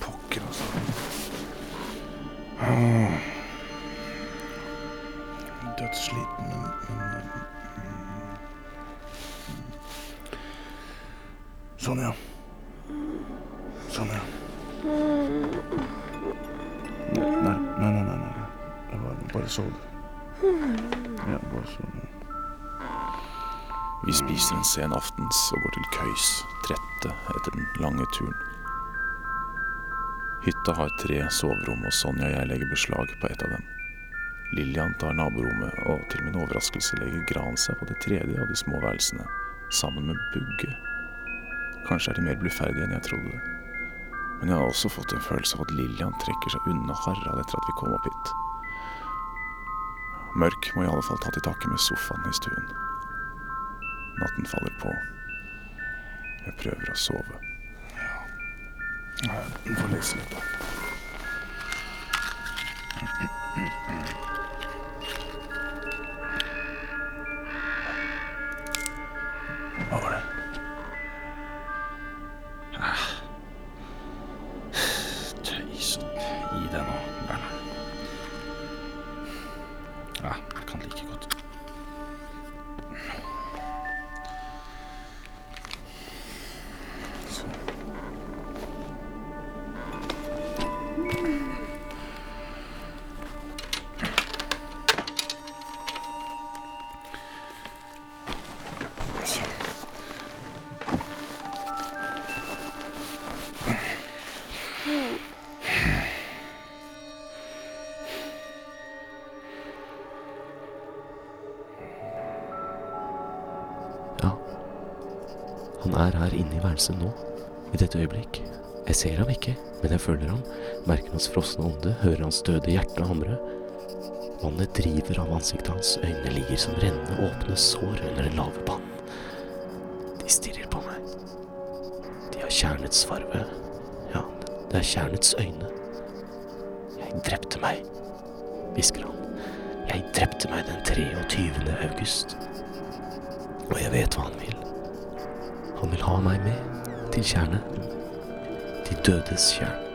Pokker, altså. Ah. Dødssliten, men, Sånn, ja. Sånn, ja. Nei, nei, nei. nei, nei. Bare, bare. Ja, bare så. Vi spiser en sen aftens og går til køys, trette etter den lange turen. Hytta har tre soverom, og Sonja og jeg legger beslag på et av dem. Lillian tar naborommet, og til min overraskelse legger Gran seg på det tredje av de små værelsene, sammen med Bugge. Kanskje er de mer bluferdige enn jeg trodde. Men jeg har også fått en følelse av at Lillian trekker seg unna Harald etter at vi kom opp hit. Mørk må i alle fall ta til takke med sofaen i stuen. Natten faller på. Jeg prøver å sove. Du får lese litt, da. Hva var det? Tøys gi deg nå, Bernhard. Ja, jeg kan like godt. Ja. Han er her inne i værelset nå, i dette øyeblikk. Jeg ser ham ikke, men jeg føler ham, merker hans frosne ånde, hører hans døde hjerte hamre. Vannet driver av ansiktet hans, øynene ligger som rennende åpne sår under den lave pannen. De stirrer på meg. De har kjernets farve. Det er kjernets øyne. Jeg drepte meg, hvisker han. Jeg drepte meg den 23. august. Og jeg vet hva han vil. Han vil ha meg med til tjernet. De dødes tjern.